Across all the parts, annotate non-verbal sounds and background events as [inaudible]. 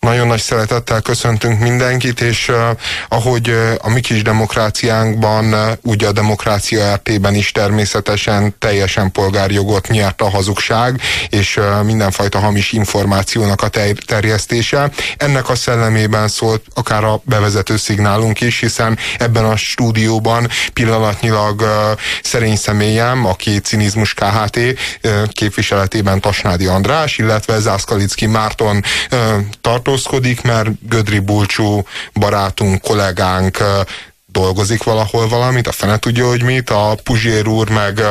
Nagyon nagy szeretettel köszöntünk mindenkit, és uh, ahogy uh, a mi kis demokráciánkban, uh, úgy a demokrácia RT-ben is természetesen teljesen polgárjogot nyert a hazugság, és uh, mindenfajta hamis információnak a ter terjesztése. Ennek a szellemében szólt akár a bevezető szignálunk is, hiszen ebben a stúdióban pillanatnyilag uh, szerény személyem, aki cinizmus KHT uh, képviseletében Tasnádi András, illetve Zászkalicki Márton uh, tartó tartózkodik, mert Gödri Bulcsú barátunk, kollégánk dolgozik valahol valamit, a fene tudja, hogy mit, a Puzsér úr meg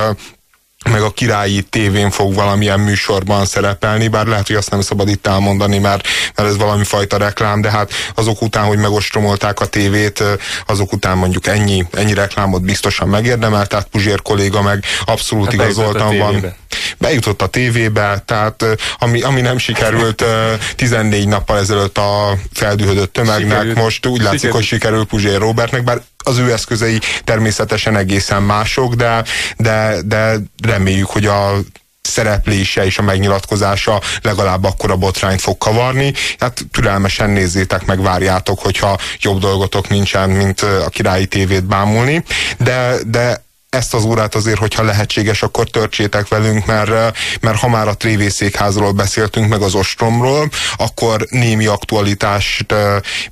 meg a királyi tévén fog valamilyen műsorban szerepelni, bár lehet, hogy azt nem szabad itt elmondani, mert, mert ez valami fajta reklám, de hát azok után, hogy megostromolták a tévét, azok után mondjuk ennyi, ennyi reklámot biztosan megérdemel, tehát Puzsér kolléga meg abszolút hát igazoltan van. Bejutott a tévébe, tehát ami, ami nem sikerült 14 nappal ezelőtt a feldühödött tömegnek, sikerült. most úgy látszik, sikerült. hogy sikerül Puzsér Robertnek, bár az ő eszközei természetesen egészen mások, de, de, de reméljük, hogy a szereplése és a megnyilatkozása legalább akkor a botrányt fog kavarni. Hát türelmesen nézzétek meg, várjátok, hogyha jobb dolgotok nincsen, mint a királyi tévét bámulni. De, de ezt az órát azért, hogyha lehetséges, akkor törtsétek velünk, mert, mert ha már a trévészékházról beszéltünk, meg az ostromról, akkor némi aktualitást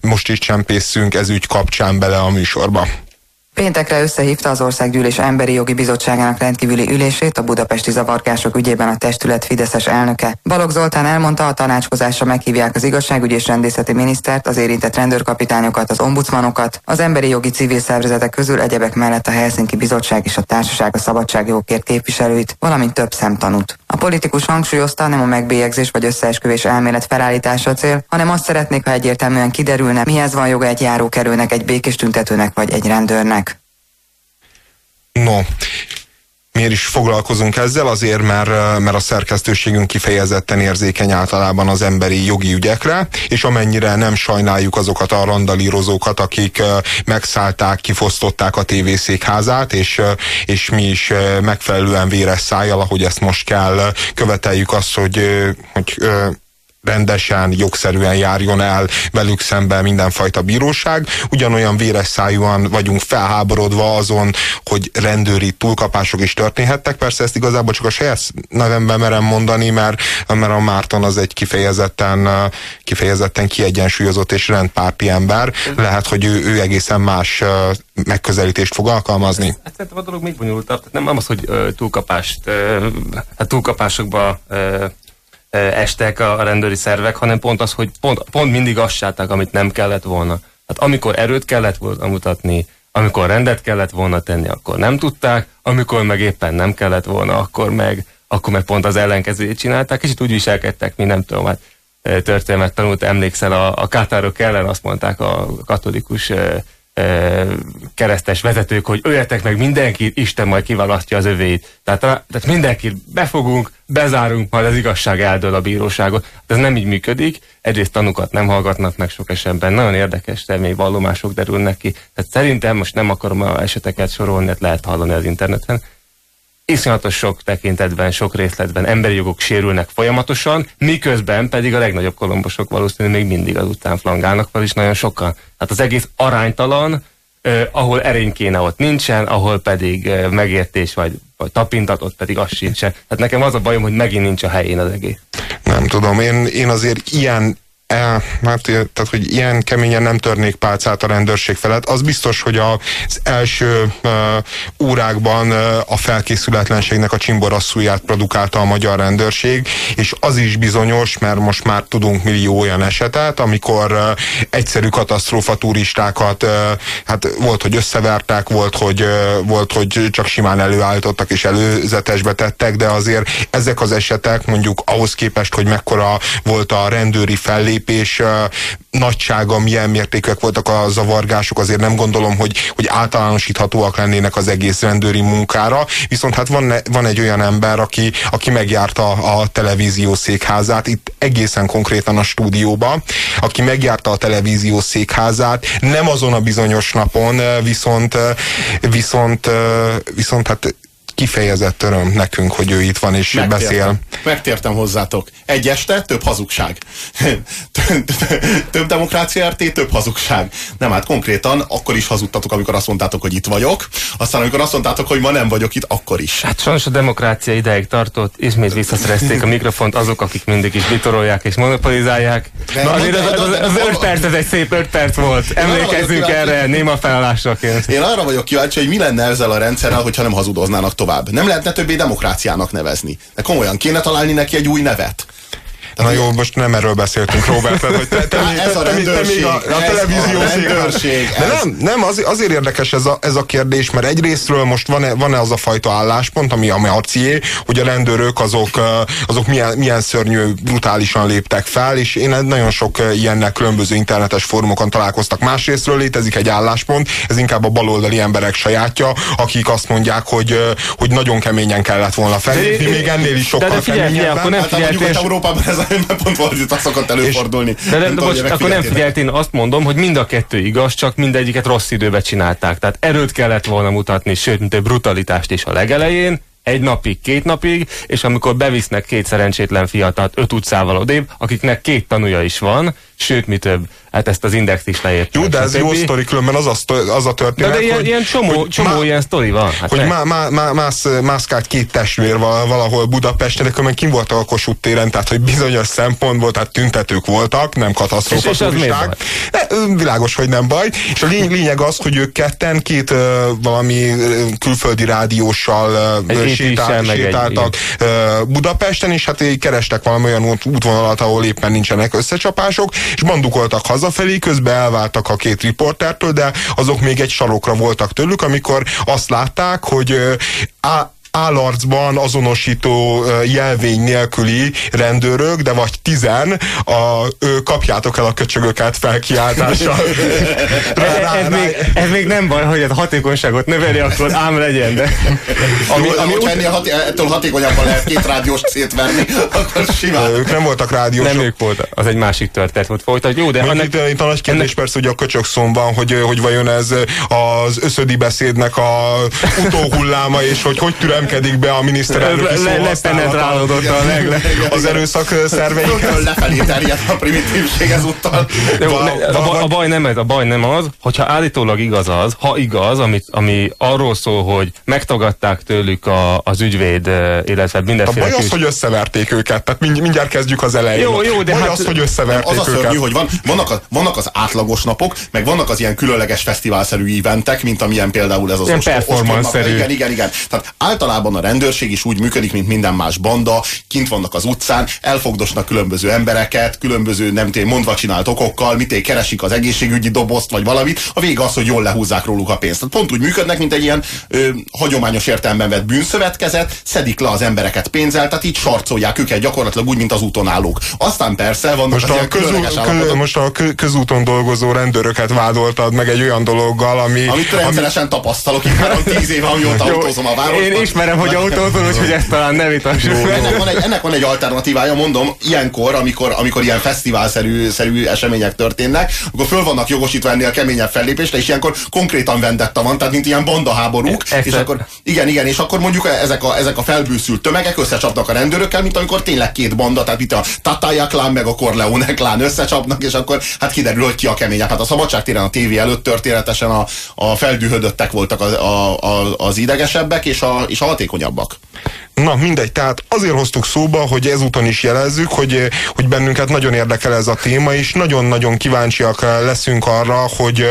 most is csempészünk ez ügy kapcsán bele a műsorba. Péntekre összehívta az Országgyűlés Emberi Jogi Bizottságának rendkívüli ülését a budapesti zavargások ügyében a testület Fideszes elnöke. Balogh Zoltán elmondta, a tanácskozásra meghívják az igazságügyi és rendészeti minisztert, az érintett rendőrkapitányokat, az ombudsmanokat, az emberi jogi civil szervezetek közül egyebek mellett a Helsinki Bizottság és a Társaság a Szabadságjogokért képviselőit, valamint több szemtanút. A politikus hangsúlyozta, nem a megbélyegzés vagy összeesküvés elmélet felállítása cél, hanem azt szeretnék, ha egyértelműen kiderülne, mihez van joga egy járókerülnek, egy békés tüntetőnek vagy egy rendőrnek. No, miért is foglalkozunk ezzel? Azért, mert, mert a szerkesztőségünk kifejezetten érzékeny általában az emberi jogi ügyekre, és amennyire nem sajnáljuk azokat a randalírozókat, akik megszállták, kifosztották a tévészékházát, és, és mi is megfelelően véres szájjal, ahogy ezt most kell, követeljük azt, hogy, hogy rendesen, jogszerűen járjon el velük szemben mindenfajta bíróság. Ugyanolyan véres szájúan vagyunk felháborodva azon, hogy rendőri túlkapások is történhettek. Persze ezt igazából csak a saját nevemben merem mondani, mert, mert a Márton az egy kifejezetten, kifejezetten kiegyensúlyozott és rendpárti ember. Lehet, hogy ő, ő egészen más megközelítést fog alkalmazni. Hát szerintem a dolog még bonyolultabb. Nem, nem az, hogy túlkapást, hát túlkapásokba estek a rendőri szervek, hanem pont az, hogy pont, pont mindig azt sátták, amit nem kellett volna. Hát amikor erőt kellett volna mutatni, amikor rendet kellett volna tenni, akkor nem tudták, amikor meg éppen nem kellett volna, akkor meg, akkor meg pont az ellenkezőjét csinálták, és itt úgy viselkedtek, mint nem tudom, hát történelmet tanult, emlékszel, a, a kátárok ellen azt mondták a katolikus keresztes vezetők, hogy öljetek meg mindenkit, Isten majd kiválasztja az övéit. Tehát, tehát mindenkit befogunk, bezárunk, majd az igazság eldől a bíróságot. De ez nem így működik. Egyrészt tanukat nem hallgatnak meg sok esetben. Nagyon érdekes vallomások derülnek ki. Tehát szerintem most nem akarom a eseteket sorolni, lehet hallani az interneten iszonyatos sok tekintetben, sok részletben emberi jogok sérülnek folyamatosan, miközben pedig a legnagyobb kolombosok valószínűleg még mindig az után flangálnak, vagyis nagyon sokan. Hát az egész aránytalan, eh, ahol erény kéne, ott nincsen, ahol pedig eh, megértés vagy, vagy tapintatot pedig az sincsen. Hát nekem az a bajom, hogy megint nincs a helyén az egész. Nem tudom, én, én azért ilyen E, hát, tehát, hogy ilyen keményen nem törnék pálcát a rendőrség felett. Az biztos, hogy az első uh, órákban a felkészületlenségnek a csimborasszúját produkálta a magyar rendőrség, és az is bizonyos, mert most már tudunk millió olyan esetet, amikor uh, egyszerű katasztrófa turistákat, uh, hát volt, hogy összevertek, volt hogy, uh, volt, hogy csak simán előállítottak és előzetesbe tettek, de azért ezek az esetek mondjuk ahhoz képest, hogy mekkora volt a rendőri fellépés, fellépés nagysága, milyen mértékek voltak a zavargások, azért nem gondolom, hogy, hogy általánosíthatóak lennének az egész rendőri munkára, viszont hát van, van egy olyan ember, aki, aki megjárta a televízió székházát, itt egészen konkrétan a stúdióba, aki megjárta a televízió székházát, nem azon a bizonyos napon, viszont, viszont, viszont hát kifejezett öröm nekünk, hogy ő itt van és Megtértem. beszél. Megtértem hozzátok. Egy este több hazugság. [laughs] több demokrácia RT, több hazugság. Nem, hát konkrétan akkor is hazudtatok, amikor azt mondtátok, hogy itt vagyok. Aztán amikor azt mondtátok, hogy ma nem vagyok itt, akkor is. Hát sajnos a demokrácia ideig tartott, ismét visszaszerezték a mikrofont azok, akik mindig is vitorolják és monopolizálják. De, Na, azért az, az, az, az 5 perc, ez egy szép 5 perc volt. Emlékezzünk erre, néma felállásaként. Én arra vagyok kíváncsi, hogy mi lenne ezzel a rendszerrel, hogyha nem hazudoznának tovább tovább. Nem lehetne többé demokráciának nevezni. De komolyan kéne találni neki egy új nevet. Na jó, most nem erről beszéltünk, Robert, tehát, hogy te, te, te, ez a rendőrség, te, te, a, a televízió a rendőrség, De nem, nem az, azért érdekes ez a, ez a kérdés, mert egyrésztről most van-e, van-e az a fajta álláspont, ami a marcié, hogy a rendőrök azok, azok milyen, milyen szörnyű, brutálisan léptek fel, és én nagyon sok ilyennek különböző internetes fórumokon találkoztak. Másrésztről létezik egy álláspont, ez inkább a baloldali emberek sajátja, akik azt mondják, hogy, hogy nagyon keményen kellett volna felépni, még ennél is sokkal de, de figyelj, keményebben. Akkor nem hát, Európában ez [laughs] mert pont fordítva szokott előfordulni. De, de, de most, akkor nem figyelt, én azt mondom, hogy mind a kettő igaz, csak mindegyiket rossz időben csinálták. Tehát erőt kellett volna mutatni, sőt, mint egy brutalitást is a legelején, egy napig, két napig, és amikor bevisznek két szerencsétlen fiatalt öt utcával odébb, akiknek két tanúja is van, sőt, mi több, hát ezt az index is leért. Jó, de ez jó sztori, különben az a, az a történet, de, de ilyen, hogy, ilyen csomó, hogy csomó má, ilyen sztori van. Hát hogy má, má, má, mász, mászkált két testvér valahol Budapesten, de különben kim voltak a Kossuth téren, tehát hogy bizonyos szempontból, tehát tüntetők voltak, nem katasztrófa és, és De, világos, hogy nem baj. És a lény, lényeg az, hogy ők ketten két uh, valami külföldi rádióssal uh, sétál, sétáltak uh, Budapesten, és hát kerestek valami olyan útvonalat, ahol éppen nincsenek összecsapások, és bandukoltak hazafelé, közben elváltak a két riportertől, de azok még egy sarokra voltak tőlük, amikor azt látták, hogy á, állarcban azonosító jelvény nélküli rendőrök, de vagy tizen, a, ő, kapjátok el a köcsögöket felkiáltással. [laughs] rá, ez, még, ez még nem baj, hogy a hatékonyságot növeli, akkor ám legyen, de... Ami, ami úgy... ennél haté ettől hatékonyabban lehet két rádiós szétverni, akkor simán. Ők nem voltak rádiósok. Nem ők voltak, az egy másik történet volt. Folytat, jó, de... Ennek, itt, itt a nagy kérdés ennek... persze, hogy a köcsög szomban, hogy, hogy vajon ez az összödi beszédnek a utóhulláma, és hogy hogy türem remkedik be a miniszterelnök le, Lepenetrálódott a leg, az erőszak szerveikhez. Lefelé terjed a primitívség ezúttal. A, a, baj nem ez, a baj nem az, hogyha állítólag igaz az, ha igaz, amit, ami arról szól, hogy megtagadták tőlük a, az ügyvéd, illetve mindenféle... A baj az, hogy összeverték őket, tehát mindjárt kezdjük az elején. Jó, jó, de baj hát... az, hogy összeverték az a szörnyű, hogy van, vannak, a, vannak az átlagos napok, meg vannak az ilyen különleges fesztiválszerű eventek, mint amilyen például ez az ilyen performance Igen, igen, igen. Tehát általában általában a rendőrség is úgy működik, mint minden más banda, kint vannak az utcán, elfogdosnak különböző embereket, különböző nem tény, mondva csinált okokkal, mit keresik az egészségügyi dobozt, vagy valamit, a vége az, hogy jól lehúzzák róluk a pénzt. Tehát pont úgy működnek, mint egy ilyen ö, hagyományos értelemben vett bűnszövetkezet, szedik le az embereket pénzzel, tehát így sarcolják őket gyakorlatilag úgy, mint az úton állók. Aztán persze vannak most a, közú, kö, most a közúton dolgozó rendőröket vádoltad meg egy olyan dologgal, ami... Amit rendszeresen ami... tapasztalok, itt már tíz éve, amióta autózom a városban. Én ismerem, hogy autózol, úgyhogy ezt talán ne vitassuk. Ennek van, egy, ennek van egy alternatívája, mondom, ilyenkor, amikor, amikor ilyen fesztiválszerű szerű események történnek, akkor föl vannak jogosítva ennél keményebb fellépésre, és ilyenkor konkrétan vendetta van, tehát mint ilyen bandaháborúk, e és akkor igen, igen, és akkor mondjuk ezek a, ezek a felbőszült tömegek összecsapnak a rendőrökkel, mint amikor tényleg két banda, tehát itt a Tatája klán meg a Corleone klán összecsapnak, és akkor hát kiderül, hogy ki a keményebb. Hát a szabadságtéren a tévé előtt történetesen a, a feldühödöttek voltak az, a, a, az idegesebbek, és a, és a hatékonyabbak. Na mindegy, tehát azért hoztuk szóba, hogy ezúton is jelezzük, hogy, hogy bennünket nagyon érdekel ez a téma, és nagyon-nagyon kíváncsiak leszünk arra, hogy,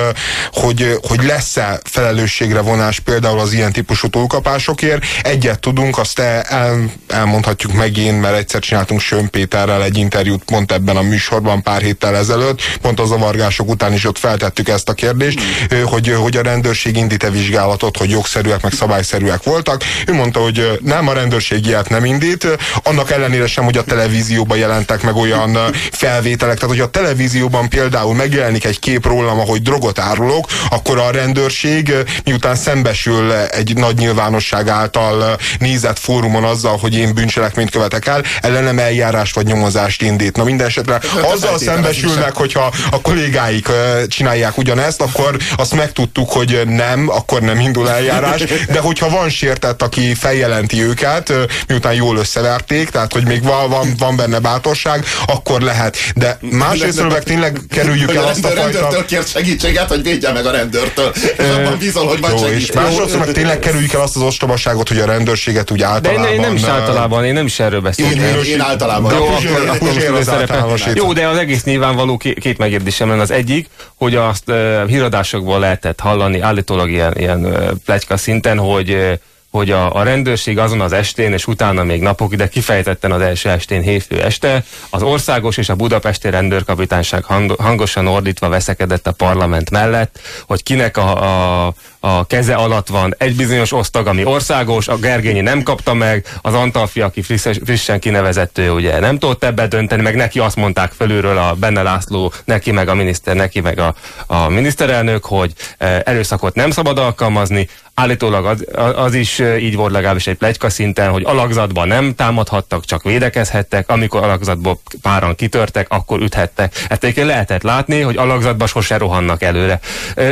hogy, hogy lesz-e felelősségre vonás például az ilyen típusú túlkapásokért. Egyet tudunk, azt el, elmondhatjuk megint, mert egyszer csináltunk Sön Péterrel egy interjút pont ebben a műsorban pár héttel ezelőtt, pont az zavargások után is ott feltettük ezt a kérdést, hogy, hogy a rendőrség indít-e vizsgálatot, hogy jogszerűek meg szabályszerűek voltak. Ő mondta, hogy nem a rendőrség rendőrség ilyet nem indít, annak ellenére sem, hogy a televízióban jelentek meg olyan felvételek, tehát hogy a televízióban például megjelenik egy kép rólam, ahogy drogot árulok, akkor a rendőrség miután szembesül egy nagy nyilvánosság által nézett fórumon azzal, hogy én bűncselekményt követek el, ellenem eljárást vagy nyomozást indít. Na minden esetre azzal szembesülnek, hogyha a kollégáik csinálják ugyanezt, akkor azt megtudtuk, hogy nem, akkor nem indul eljárás, de hogyha van sértett, aki feljelenti őket, miután jól összeverték, tehát hogy még van, van, van benne bátorság, akkor lehet. De másrészt meg tényleg kerüljük el azt a fajta... Rendőrtől kért segítséget, hogy védje meg a rendőrtől. És abban bízol, hogy majd segít. Másrészt meg tényleg kerüljük el azt az ostobaságot, hogy a rendőrséget úgy általában... De én, én nem is általában, én nem is erről beszélek. Én, én, én általában. Jó, akkor, akkor Jó, de az egész nyilvánvaló két megérdésem lenne. Az egyik, hogy azt híradásokból lehetett hallani, állítólag ilyen, ilyen plegyka szinten, hogy uh, hogy a, a rendőrség azon az estén, és utána még napok ide kifejtetten az első estén hétfő este, az országos és a budapesti rendőrkapitányság hangosan ordítva veszekedett a parlament mellett, hogy kinek a, a, a keze alatt van egy bizonyos osztag, ami országos, a Gergényi nem kapta meg, az Antalfi, aki frissen, frissen kinevezett, ő ugye nem tudott ebbe dönteni, meg neki azt mondták felülről a Benne László, neki meg a miniszter, neki meg a, a miniszterelnök, hogy e, erőszakot nem szabad alkalmazni, állítólag az, az is így volt legalábbis egy plegyka szinten, hogy alakzatban nem támadhattak, csak védekezhettek, amikor alakzatból páran kitörtek, akkor üthettek. Ezt lehetett látni, hogy alakzatban sose rohannak előre.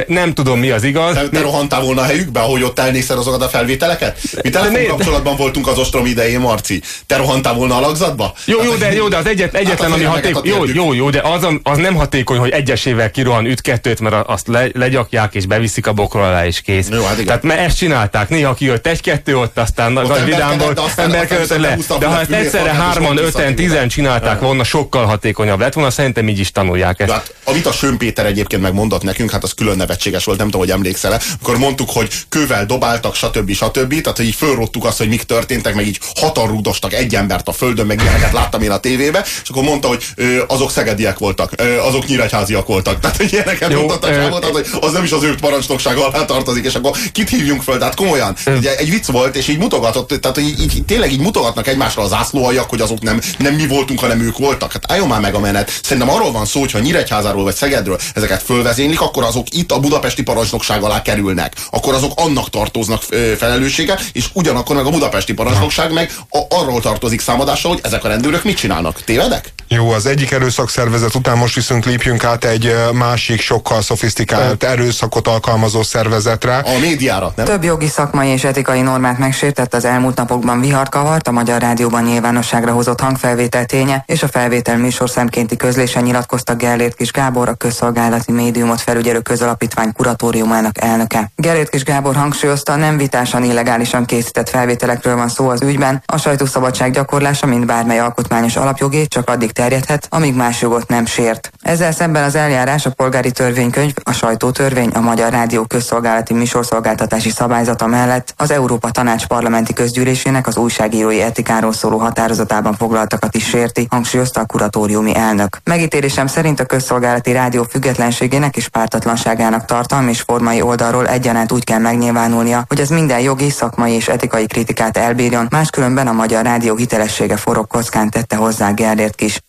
Nem tudom, mi az igaz. Te, te rohantál volna a helyükbe, ahogy ott elnézted azokat a felvételeket? Mi telefon kapcsolatban voltunk az ostrom idején, Marci. Te rohantál volna alakzatba? Jó, jó, de, jó, de az egyet, egyetlen, hát ami hatékony. Jó, jó, jó, de az, az nem hatékony, hogy egyesével kirohan, üt kettőt, mert azt le, legyakják és beviszik a bokról alá és kész. Jó, hát Tehát mert ezt csinálták. Néha kijött egy-kettő ott, aztán ott nagy vidámból emberkedett le. De ha ezt egyszerre hárman, öten, tizen csinálták volna, sokkal hatékonyabb lett volna, szerintem így is tanulják ezt. Hát, amit a Sön Péter egyébként megmondott nekünk, hát az külön nevetséges volt, nem tudom, hogy emlékszel-e, akkor mondtuk, hogy kővel dobáltak, stb. stb. Tehát, hogy így fölrottuk azt, hogy mik történtek, meg így hatan rúdostak egy embert a földön, meg ilyeneket láttam én a tévébe, és akkor mondta, hogy ö, azok szegediek voltak, ö, azok nyíregyháziak voltak. Tehát, hogy ilyeneket Jó, mondtak, ö, mondtad, hogy az nem is az ő parancsnokság alá tartozik, és akkor kit hívjunk föl, tehát komolyan. Ugye egy vicc volt, és így mutogatott, tehát így, így, tényleg így mutogatnak egymásra az zászlóaljak, hogy azok nem, nem mi voltunk, hanem ők voltak. Hát álljon már meg a menet. Szerintem arról van szó, hogy ha Nyíregyházáról vagy Szegedről ezeket fölvezénylik, akkor azok itt a budapesti parancsnokság alá kerülnek. Akkor azok annak tartoznak felelőssége, és ugyanakkor meg a budapesti parancsnokság meg a, arról tartozik számadással, hogy ezek a rendőrök mit csinálnak. Tévedek? Jó, az egyik erőszakszervezet után most viszont lépjünk át egy másik, sokkal szofisztikált erőszakot alkalmazó szervezetre. A médiára, nem? Több jogi, szakmai és etikai normát megsértett az elmúlt napokban vihart kavart a Magyar Rádióban nyilvánosságra hozott hangfelvétel ténye, és a felvétel műsorszámkénti közlésen nyilatkozta Gellért Kis Gábor, a közszolgálati médiumot felügyelő közalapítvány kuratóriumának elnöke. Gellért Kis Gábor hangsúlyozta, nem vitásan illegálisan készített felvételekről van szó az ügyben, a sajtószabadság gyakorlása, mint bármely alkotmányos alapjogé, csak addig terjedhet, amíg más jogot nem sért. Ezzel szemben az eljárás a polgári törvénykönyv, a sajtótörvény, a Magyar Rádió közszolgálati műsorszolgáltatási szabályzata mellett az Európa Tanács parlamenti közgyűlésének az újságírói etikáról szóló határozatában foglaltakat is sérti, hangsúlyozta a kuratóriumi elnök. Megítélésem szerint a közszolgálati rádió függetlenségének és pártatlanságának tartalmi és formai oldalról egyaránt úgy kell megnyilvánulnia, hogy ez minden jogi, szakmai és etikai kritikát elbírjon, máskülönben a Magyar Rádió hitelessége forog kockán tette hozzá Gerdért Kis.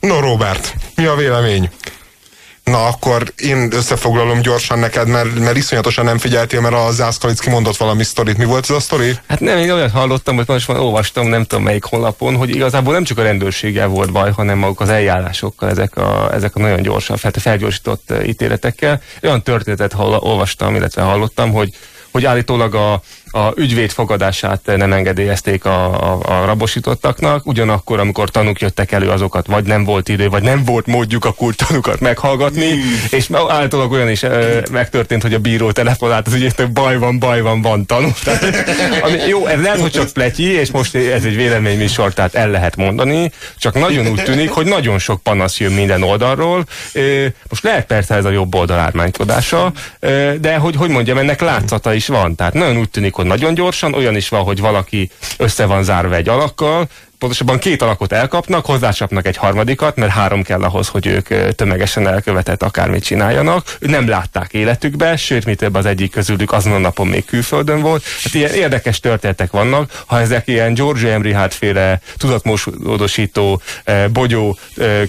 No Robert, mi a vélemény? Na, akkor én összefoglalom gyorsan neked, mert, mert iszonyatosan nem figyeltél, mert a Zászkalicki mondott valami sztorit. Mi volt ez a sztori? Hát nem, én olyat hallottam, hogy most már olvastam, nem tudom melyik honlapon, hogy igazából nem csak a rendőrséggel volt baj, hanem maguk az eljárásokkal, ezek a, ezek a nagyon gyorsan, fel, felgyorsított ítéletekkel. Olyan történetet hall, olvastam, illetve hallottam, hogy, hogy állítólag a, a ügyvéd fogadását nem engedélyezték a, a, a rabosítottaknak, ugyanakkor, amikor tanúk jöttek elő, azokat vagy nem volt idő, vagy nem volt módjuk a kultanukat meghallgatni, hmm. és általában olyan is e, megtörtént, hogy a bíró telefonált az ügyésznek, baj van, baj van, van tanú. [laughs] ami, jó, ez lehet, hogy csak pletyi, és most ez egy véleményműsor, tehát el lehet mondani, csak nagyon úgy tűnik, hogy nagyon sok panasz jön minden oldalról. Most lehet persze ez a jobb oldal ármánykodása, de hogy, hogy mondjam, ennek látszata is van. Tehát nagyon úgy tűnik, hogy nagyon gyorsan, olyan is van, hogy valaki össze van zárva egy alakkal, pontosabban két alakot elkapnak, hozzácsapnak egy harmadikat, mert három kell ahhoz, hogy ők tömegesen elkövetett akármit csináljanak. Nem látták életükbe, sőt, mi több az egyik közülük azon a napon még külföldön volt. Hát ilyen érdekes történetek vannak, ha ezek ilyen George Emery féle tudatmódosító, bogyó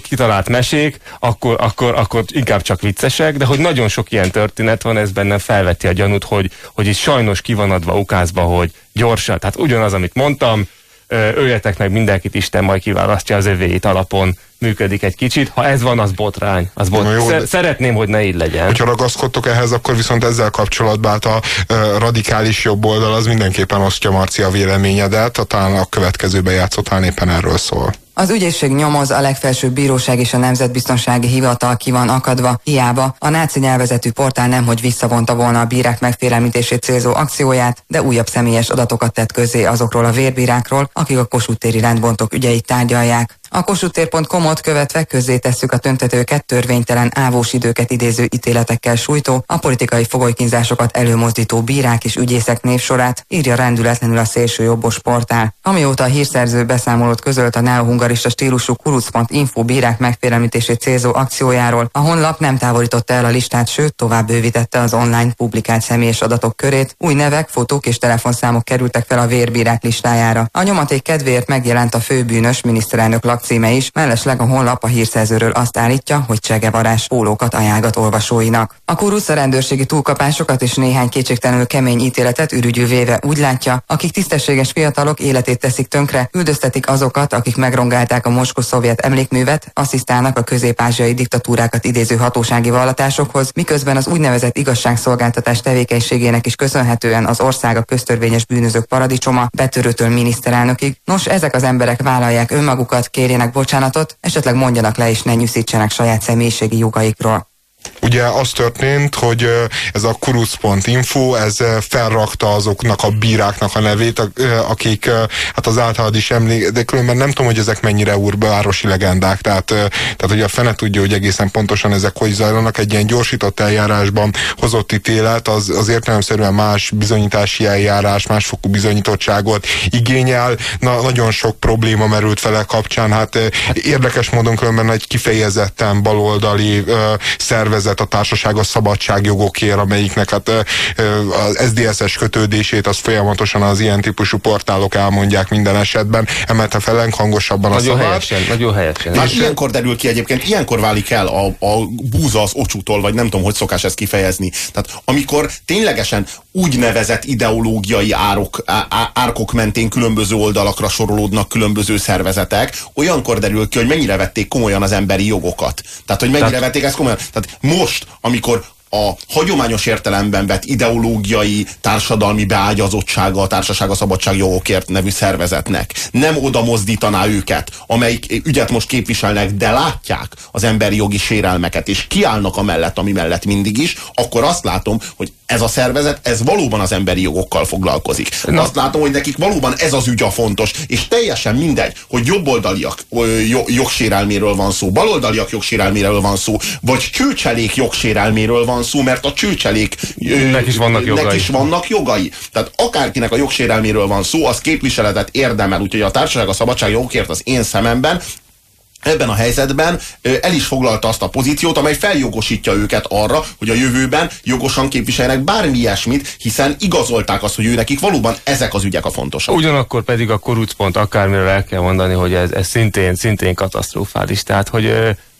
kitalált mesék, akkor, akkor, akkor inkább csak viccesek, de hogy nagyon sok ilyen történet van, ez bennem felveti a gyanút, hogy, hogy itt sajnos kivanadva ukázva, hogy gyorsan, tehát ugyanaz, amit mondtam, öljetek meg mindenkit, Isten majd kiválasztja az övéit alapon működik egy kicsit. Ha ez van, az botrány. Az bot... jó, de... Szeretném, hogy ne így legyen. Hogyha ragaszkodtok ehhez, akkor viszont ezzel kapcsolatban hát a uh, radikális jobb oldal az mindenképpen osztja Marci a véleményedet, a talán a következőben játszottál éppen erről szól. Az ügyészség nyomoz, a legfelsőbb bíróság és a Nemzetbiztonsági Hivatal ki van akadva, hiába a náci nyelvezetű portál nemhogy visszavonta volna a bírák megfélemlítését célzó akcióját, de újabb személyes adatokat tett közé azokról a vérbírákról, akik a kosútéri rendbontok ügyeit tárgyalják. A kossutér.com-ot követve közzétesszük a töntetőket törvénytelen ávós időket idéző ítéletekkel sújtó, a politikai fogolykínzásokat előmozdító bírák és ügyészek névsorát, írja rendületlenül a szélső jobbos portál. Amióta a hírszerző beszámolót közölt a neohungarista stílusú kuruc.info bírák megfélemlítését célzó akciójáról, a honlap nem távolította el a listát, sőt tovább bővítette az online publikált személyes adatok körét, új nevek, fotók és telefonszámok kerültek fel a vérbírák listájára. A nyomaték kedvéért megjelent a főbűnös miniszterelnök lakcíme is, mellesleg a honlap a hírszerzőről azt állítja, hogy csegevarás pólókat ajánlgat olvasóinak. A kurusz rendőrségi túlkapásokat és néhány kétségtelenül kemény ítéletet ürügyű véve úgy látja, akik tisztességes fiatalok életét teszik tönkre, üldöztetik azokat, akik megrongálták a moskó szovjet emlékművet, asszisztálnak a közép-ázsiai diktatúrákat idéző hatósági vallatásokhoz, miközben az úgynevezett igazságszolgáltatás tevékenységének is köszönhetően az ország a köztörvényes bűnözők paradicsoma, betörőtől miniszterelnökig. Nos, ezek az emberek vállalják önmagukat, kérjenek bocsánatot, esetleg mondjanak le és ne nyűszítsenek saját személyiségi jogaikról. Ugye az történt, hogy ez a kuruc.info, ez felrakta azoknak a bíráknak a nevét, akik hát az általad is emlék, de különben nem tudom, hogy ezek mennyire úrbevárosi legendák, tehát, tehát hogy a fene tudja, hogy egészen pontosan ezek hogy zajlanak, egy ilyen gyorsított eljárásban hozott ítélet, az, az értelemszerűen más bizonyítási eljárás, másfokú bizonyítottságot igényel, Na, nagyon sok probléma merült vele kapcsán, hát érdekes módon különben egy kifejezetten baloldali szervezet szervezet, a társaság a szabadságjogokért, amelyiknek hát az SDSS kötődését az folyamatosan az ilyen típusú portálok elmondják minden esetben, emelte fel hangosabban a nagyon helyesen, nagyon helyesen. Már ilyenkor derül ki egyébként, ilyenkor válik el a, a búza az ocsútól, vagy nem tudom, hogy szokás ezt kifejezni. Tehát amikor ténylegesen úgynevezett ideológiai árok, á, árkok mentén különböző oldalakra sorolódnak különböző szervezetek, olyankor derül ki, hogy mennyire vették komolyan az emberi jogokat. Tehát, hogy mennyire Tehát... vették ezt komolyan. Tehát most, amikor a hagyományos értelemben vett ideológiai, társadalmi beágyazottsága a Társaság a Szabadságjogokért nevű szervezetnek nem oda mozdítaná őket, amelyik ügyet most képviselnek, de látják az emberi jogi sérelmeket, és kiállnak amellett, ami mellett mindig is, akkor azt látom, hogy ez a szervezet, ez valóban az emberi jogokkal foglalkozik. Na. Azt látom, hogy nekik valóban ez az ügy a fontos, és teljesen mindegy, hogy jobboldaliak jogsérelméről van szó, baloldaliak jogsérelméről van szó, vagy csőcselék jogsérelméről van szó, mert a csőcselék nek is vannak jogai. is vannak jogai. Tehát akárkinek a jogsérelméről van szó, az képviseletet érdemel, úgyhogy a társaság a szabadság jogokért az én szememben ebben a helyzetben el is foglalta azt a pozíciót, amely feljogosítja őket arra, hogy a jövőben jogosan képviseljenek bármi ilyesmit, hiszen igazolták azt, hogy ő nekik valóban ezek az ügyek a fontosak. Ugyanakkor pedig a korúcpont akármiről el kell mondani, hogy ez, ez szintén, szintén katasztrofális. Tehát, hogy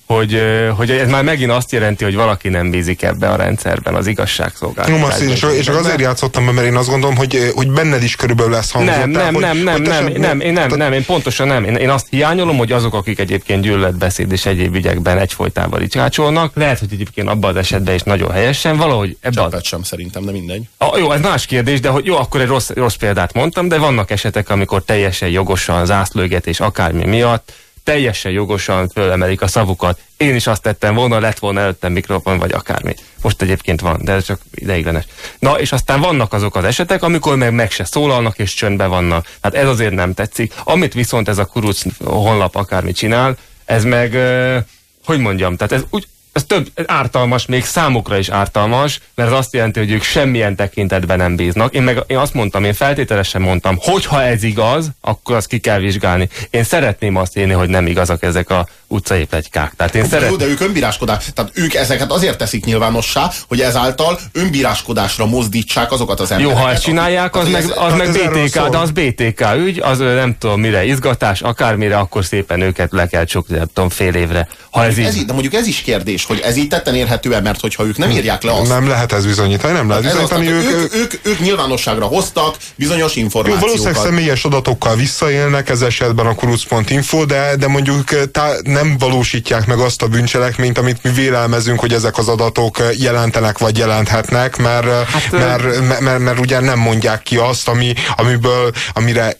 hogy, hogy ez már megint azt jelenti, hogy valaki nem bízik ebbe a rendszerben, az igazságszolgáltatásban. és, és azért játszottam be, mert én azt gondolom, hogy, hogy benned is körülbelül lesz hangzott. Nem, nem, hogy, nem, nem, hogy nem, sem, nem, én nem, nem, én pontosan nem. Én, én azt hiányolom, hogy azok, akik egyébként gyűlöletbeszéd és egyéb ügyekben egyfolytában ricsácsolnak, lehet, hogy egyébként abban az esetben is nagyon helyesen, valahogy ebbe Cseppet sem szerintem, de mindegy. A, jó, ez más kérdés, de hogy jó, akkor egy rossz, rossz példát mondtam, de vannak esetek, amikor teljesen jogosan zászlógetés akármi miatt teljesen jogosan fölemelik a szavukat. Én is azt tettem volna, lett volna előttem mikrofon, vagy akármi. Most egyébként van, de ez csak ideiglenes. Na, és aztán vannak azok az esetek, amikor meg, meg se szólalnak, és csöndbe vannak. Hát ez azért nem tetszik. Amit viszont ez a kuruc honlap akármi csinál, ez meg, hogy mondjam, tehát ez úgy, ez több ártalmas, még számukra is ártalmas, mert ez azt jelenti, hogy ők semmilyen tekintetben nem bíznak. Én meg én azt mondtam, én feltételesen mondtam, hogyha ez igaz, akkor azt ki kell vizsgálni. Én szeretném azt élni, hogy nem igazak ezek a utcai plegykák. Tehát én szeret... Jó, de ők önbíráskodás. Tehát ők ezeket azért teszik nyilvánossá, hogy ezáltal önbíráskodásra mozdítsák azokat az embereket. Jó, ha ezt csinálják, az, meg, az meg BTK, de az BTK ügy, az nem tudom mire izgatás, akármire, akkor szépen őket le kell csukni, nem tudom, fél évre. Ha ez, ez így... De mondjuk ez is kérdés, hogy ez így tetten érhető -e, mert hogyha ők nem írják le azt. Nem lehet ez bizonyítani, nem lehet bizonyítani. Ők, ők, ők, ők, nyilvánosságra hoztak bizonyos információkat. Jó, valószínűleg személyes adatokkal visszaélnek ez esetben a kuruc.info, de, de mondjuk tá, nem valósítják meg azt a bűncselekményt, amit mi vélelmezünk, hogy ezek az adatok jelentenek vagy jelenthetnek, mert, hát, mert, mert, mert, mert ugye nem mondják ki azt, ami, amiből, amire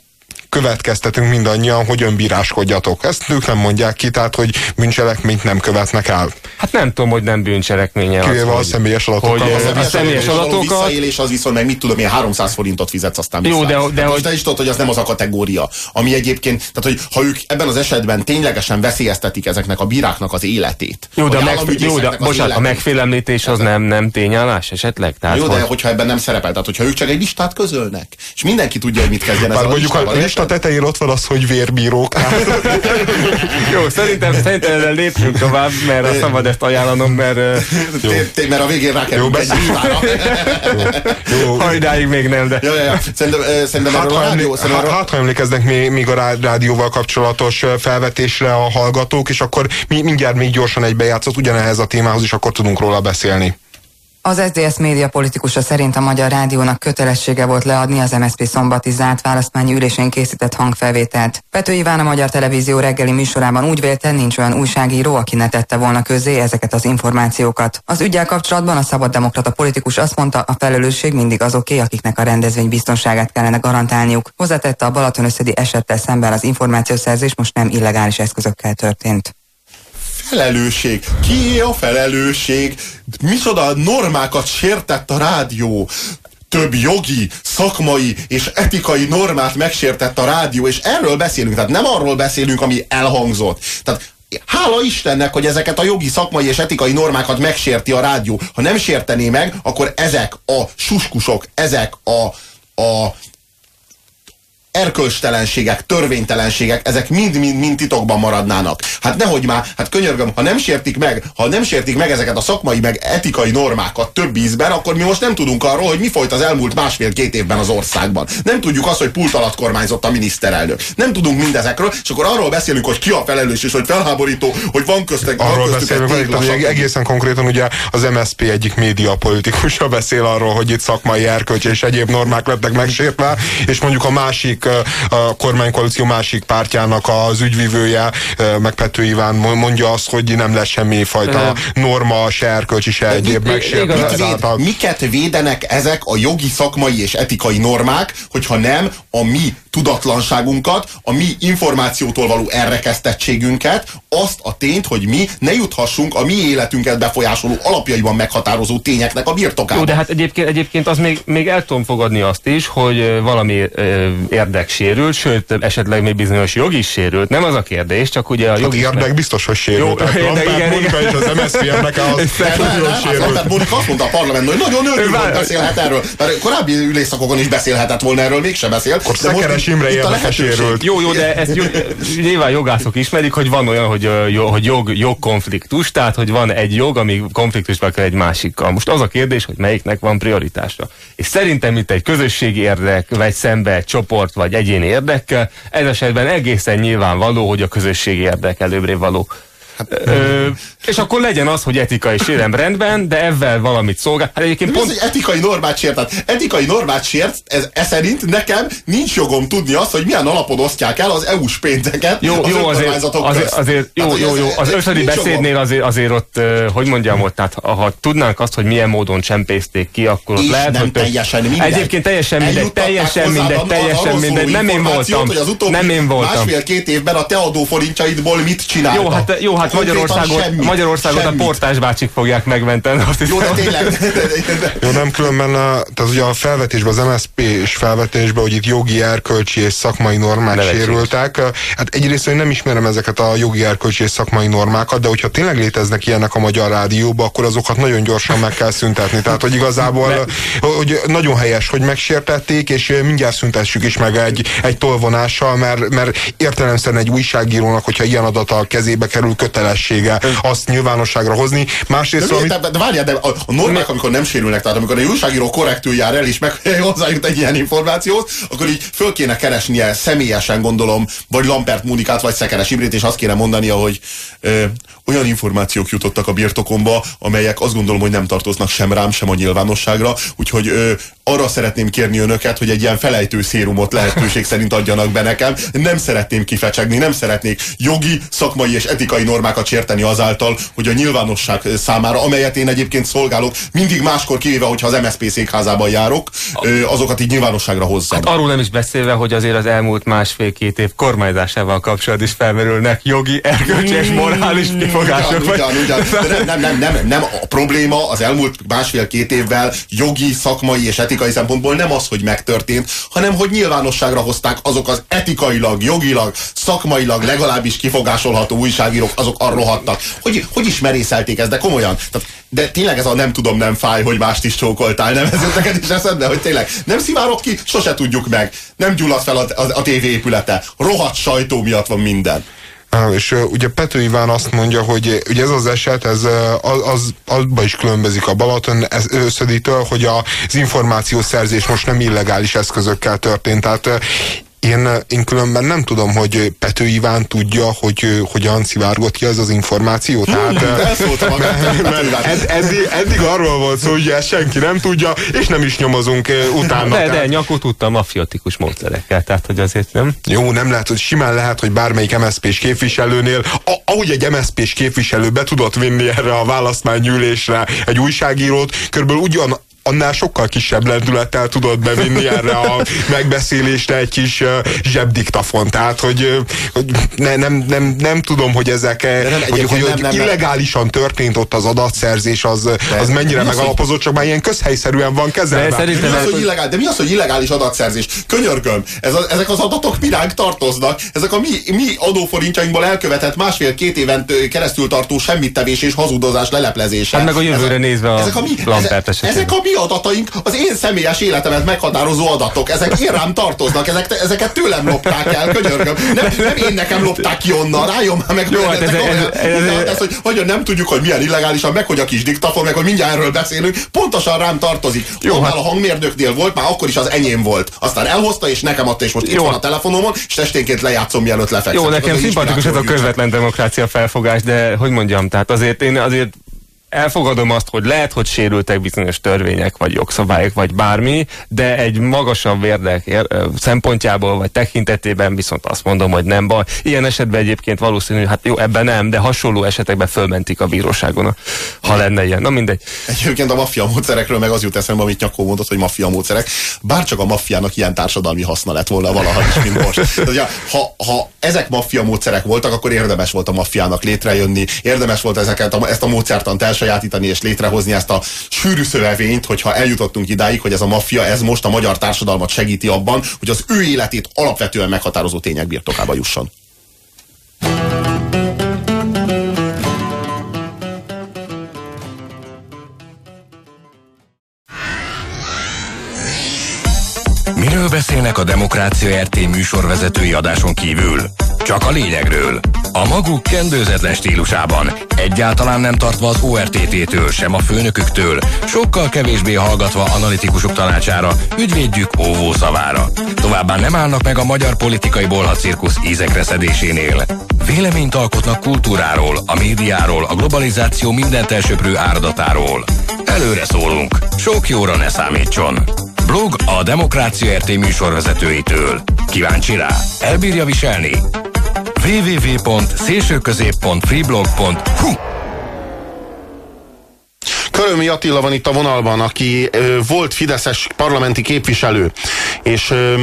következtetünk mindannyian, hogy önbíráskodjatok. Ezt ők nem mondják ki, tehát hogy bűncselekményt nem követnek el. Hát nem tudom, hogy nem bűncselekménye. Kivéve a személyes adatokat. Hogy, a személyes, a személyes adatokat. Visszaélés az viszont meg mit tudom én, 300 forintot fizetsz aztán Jó, de, de hát hogy... te is tudod, hogy az nem az a kategória, ami egyébként, tehát hogy ha ők ebben az esetben ténylegesen veszélyeztetik ezeknek a bíráknak az életét. Jó, de, a, megf- jó, de bocsánat, a megfélemlítés az nem, nem tényállás esetleg? Tehát, jó, de hogy... hogyha ebben nem szerepel, tehát hogyha ők csak egy listát közölnek, és mindenki tudja, hogy mit kezdjen ezzel a a lista tetején ott van az, hogy vérbírók. [laughs] Jó, szerintem, szerintem lépjünk tovább, mert a szabad ezt ajánlanom, mert... Jó. Mert a végén rákerülünk egy hívára. [laughs] Hajdáig még nem, de... Ja, ja, ja. Szerintem, szerintem hát, ha, rádió, hát, hát, ha emlékeznek még, még a rádióval kapcsolatos felvetésre a hallgatók, és akkor mi mindjárt még gyorsan egy bejátszott ugyanehhez a témához, és akkor tudunk róla beszélni. Az SZDSZ média politikusa szerint a Magyar Rádiónak kötelessége volt leadni az MSZP szombati zárt választmányi ülésén készített hangfelvételt. Pető Iván a Magyar Televízió reggeli műsorában úgy vélte, nincs olyan újságíró, aki ne tette volna közé ezeket az információkat. Az ügyel kapcsolatban a szabaddemokrata politikus azt mondta, a felelősség mindig azoké, akiknek a rendezvény biztonságát kellene garantálniuk. Hozzátette a Balatonösszedi esettel szemben az információszerzés most nem illegális eszközökkel történt felelősség. Ki a felelősség? Micsoda normákat sértett a rádió? több jogi, szakmai és etikai normát megsértett a rádió, és erről beszélünk, tehát nem arról beszélünk, ami elhangzott. Tehát Hála Istennek, hogy ezeket a jogi, szakmai és etikai normákat megsérti a rádió. Ha nem sértené meg, akkor ezek a suskusok, ezek a, a erkölcstelenségek, törvénytelenségek, ezek mind-mind-mind titokban maradnának. Hát nehogy már, hát könyörgöm, ha nem sértik meg, ha nem sértik meg ezeket a szakmai, meg etikai normákat több ízben, akkor mi most nem tudunk arról, hogy mi folyt az elmúlt másfél-két évben az országban. Nem tudjuk azt, hogy pult alatt kormányzott a miniszterelnök. Nem tudunk mindezekről, és akkor arról beszélünk, hogy ki a felelős, és hogy felháborító, hogy van köztek, arról van beszélünk, egy hogy egészen konkrétan ugye az MSP egyik média politikusa beszél arról, hogy itt szakmai erkölcs és egyéb normák lettek megsértve, és mondjuk a másik a kormánykoalíció másik pártjának az ügyvivője, meg Pető Iván mondja azt, hogy nem lesz semmi fajta norma, se erkölcsi, se egyéb megsértés. Miket védenek ezek a jogi, szakmai és etikai normák, hogyha nem a mi tudatlanságunkat, a mi információtól való elrekesztettségünket, azt a tényt, hogy mi ne juthassunk a mi életünket befolyásoló alapjaiban meghatározó tényeknek a birtokába. Jó, de hát egyébként, egyébként az még, még el tudom fogadni azt is, hogy valami ö, érdek sérült, sőt, esetleg még bizonyos jog is sérült. Nem az a kérdés, csak ugye a hát jog hát érdek biztos, hogy sérült. Jó, érdek, [laughs] igen, Monika és az MSZP-nek [laughs] az sérült. Monika azt mondta a parlamentben, hogy nagyon örül, hogy beszélhet erről. Mert korábbi ülésszakokon is beszélhetett volna erről, mégsem beszél. Akkor Szekeres Imre érdekes érült. Jó, jó, de ezt nyilván jogászok ismerik, hogy van olyan, hogy, hogy jog, jogkonfliktus, tehát hogy van egy jog, ami konfliktusban kell egy másikkal. Most az a kérdés, hogy melyiknek van prioritása. És szerintem itt egy közösségi érdek, vagy szembe egy csoport, vagy egyéni érdekkel, ez esetben egészen nyilvánvaló, hogy a közösségi érdek előbbre való. Ö, és akkor legyen az, hogy etikai sérem rendben, de ezzel valamit szolgál. Hát egyébként pont... Ez, hogy etikai normát sért. Tehát etikai normát sért, ez, ez szerint nekem nincs jogom tudni azt, hogy milyen alapon osztják el az EU-s pénzeket Jó, az jó, azért, azért, azért, jó, Tehát, jó, jó, az jogom. beszédnél azért, azért ott, hogy mondjam ott, tehát ha, tudnánk azt, hogy milyen módon csempészték ki, akkor ott lehet, nem hogy... teljesen mindegy. Egyébként teljesen mindegy, teljesen mindegy, teljesen mindegy, nem én voltam, Hogy az utóbbi nem én voltam. Másfél-két évben a te adóforintjaidból mit csináltak? Jó, hát, jó, hát Konkrétan Magyarországot, semmit, Magyarországot a semmit. portás bácsik fogják megmenteni. Azt. Jó, de tényleg. [laughs] Jó, nem különben, a, tehát ugye a felvetésben, az MSZP és felvetésben, hogy itt jogi, erkölcsi és szakmai normák Nevetséges. sérültek. Hát egyrészt én nem ismerem ezeket a jogi, erkölcsi és szakmai normákat, de hogyha tényleg léteznek ilyenek a magyar rádióban, akkor azokat nagyon gyorsan meg kell szüntetni. Tehát, hogy igazából, hogy nagyon helyes, hogy megsértették, és mindjárt szüntessük is meg egy, egy tolvonással, mert, mert értelemszerűen egy újságírónak, hogyha ilyen adat a kezébe kerül, kötelessége azt nyilvánosságra hozni. Másrészt, De, amit, de, de várjál, de a, a normák, amikor nem sérülnek, tehát amikor egy újságíró korrektül jár el, és meg [laughs] hozzájut egy ilyen információt, akkor így föl kéne keresnie személyesen, gondolom, vagy Lampert Mónikát, vagy Szekeres Imrét, és azt kéne mondania, hogy ö, olyan információk jutottak a birtokomba, amelyek azt gondolom, hogy nem tartoznak sem rám, sem a nyilvánosságra, úgyhogy ö, arra szeretném kérni önöket, hogy egy ilyen felejtő szérumot lehetőség szerint adjanak be nekem. Nem szeretném kifecsegni, nem szeretnék jogi, szakmai és etikai normákat sérteni azáltal, hogy a nyilvánosság számára, amelyet én egyébként szolgálok, mindig máskor kivéve, hogyha az MSZP székházában járok, azokat így nyilvánosságra hozzam. Hát arról nem is beszélve, hogy azért az elmúlt másfél-két év kormányzásával kapcsolatban is felmerülnek jogi, erkölcsi és morális kifogások. Ugyan, ugyan, ugyan. Nem, nem, nem, nem, nem, a probléma az elmúlt másfél-két évvel jogi, szakmai és etikai szempontból nem az, hogy megtörtént, hanem hogy nyilvánosságra hozták azok az etikailag, jogilag, szakmailag legalábbis kifogásolható újságírók, azok arra rohadtak. Hogy, hogy is merészelték ezt, de komolyan. Tehát, de tényleg ez a nem tudom, nem fáj, hogy mást is csókoltál, nem ez neked is eszedbe, hogy tényleg nem szivárok ki, sose tudjuk meg. Nem gyullad fel a, a, a tévé épülete. Rohadt sajtó miatt van minden. És ugye Pető Iván azt mondja, hogy ugye ez az eset, ez az, az abba is különbözik a Balaton összödítől, hogy az információszerzés most nem illegális eszközökkel történt. Tehát én, én különben nem tudom, hogy Pető Iván tudja, hogy uh, hogyan szivárgott ki ez az információ. Tehát, Elszóltam a [laughs] mert ed, eddig, eddig arról volt szó, hogy ezt senki nem tudja, és nem is nyomozunk utána. De, de Tehát- nyakot tudtam mafiatikus módszerekkel, tehát hogy azért nem. Jó, nem lehet, hogy simán lehet, hogy bármelyik MSZP-s képviselőnél, a, ahogy egy MSZP-s képviselő be tudott vinni erre a választmánygyűlésre egy újságírót, körülbelül ugyan annál sokkal kisebb lendülettel tudod bevinni erre a megbeszélésre egy kis zsebdiktafon. Tehát, hogy, hogy ne, nem, nem, nem tudom, hogy ezek, nem, hogy, hogy, nem, hogy nem, nem. illegálisan történt ott az adatszerzés, az, az mennyire mi az, megalapozott, csak már ilyen közhelyszerűen van kezelve. De Mi az, hogy illegális, de mi az, hogy illegális adatszerzés? Könyörgöm, ez a, ezek az adatok miránk tartoznak, ezek a mi, mi adóforintjainkból elkövetett másfél-két éven keresztül tartó semmittevés és hazudozás leleplezése. Hát meg a jövőre ezek, nézve a ezek a mi, Lampert ezek, esetében. ezek a mi adataink, az én személyes életemet meghatározó adatok, ezek én rám tartoznak, ezek, ezeket tőlem lopták el, könyörgöm. Nem, nem én nekem lopták ki onnan, rájom már meg. Jó, hát ez- ez- ez- ez, ez, hogy, nem tudjuk, hogy milyen illegálisan, meg hogy a kis diktafon, meg hogy mindjárt erről beszélünk, pontosan rám tartozik. Jó, Annál hát- a hangmérnöknél volt, már akkor is az enyém volt. Aztán elhozta, és nekem adta, és most itt van a telefonomon, és esténként lejátszom, mielőtt lefekszem. Jó, nekem szimpatikus ez a közvetlen demokrácia felfogás, de hogy mondjam, tehát azért én azért elfogadom azt, hogy lehet, hogy sérültek bizonyos törvények, vagy jogszabályok, vagy bármi, de egy magasabb érdek szempontjából, vagy tekintetében viszont azt mondom, hogy nem baj. Ilyen esetben egyébként valószínű, hát jó, ebben nem, de hasonló esetekben fölmentik a bíróságon, ha lenne ilyen. Na mindegy. Egyébként a maffia módszerekről meg az jut eszembe, amit Nyakó mondott, hogy maffia módszerek. Bárcsak a maffiának ilyen társadalmi haszna lett volna valaha is, mint most. Tehát, ha, ha ezek maffia módszerek voltak, akkor érdemes volt a maffiának létrejönni, érdemes volt ezeket a, ezt a módszertant elsajátítani és létrehozni ezt a sűrű szövevényt, hogyha eljutottunk idáig, hogy ez a maffia, ez most a magyar társadalmat segíti abban, hogy az ő életét alapvetően meghatározó tények birtokába jusson. Miről beszélnek a Demokrácia RT műsorvezetői adáson kívül? Csak a lényegről. A maguk kendőzetlen stílusában, egyáltalán nem tartva az ORTT-től, sem a főnöküktől, sokkal kevésbé hallgatva analitikusok tanácsára, ügyvédjük óvó szavára. Továbbá nem állnak meg a magyar politikai bolha cirkusz ízekre szedésénél. Véleményt alkotnak kultúráról, a médiáról, a globalizáció mindent elsöprő áradatáról. Előre szólunk, sok jóra ne számítson. Blog a Demokrácia RT műsorvezetőitől. Kíváncsi rá? Elbírja viselni? www.szélsőközép.freeblog.hu Körömi Attila van itt a vonalban, aki ö, volt fideszes parlamenti képviselő, és ö,